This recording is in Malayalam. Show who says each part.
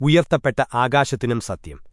Speaker 1: ഉയർത്തപ്പെട്ട ആകാശത്തിനും സത്യം.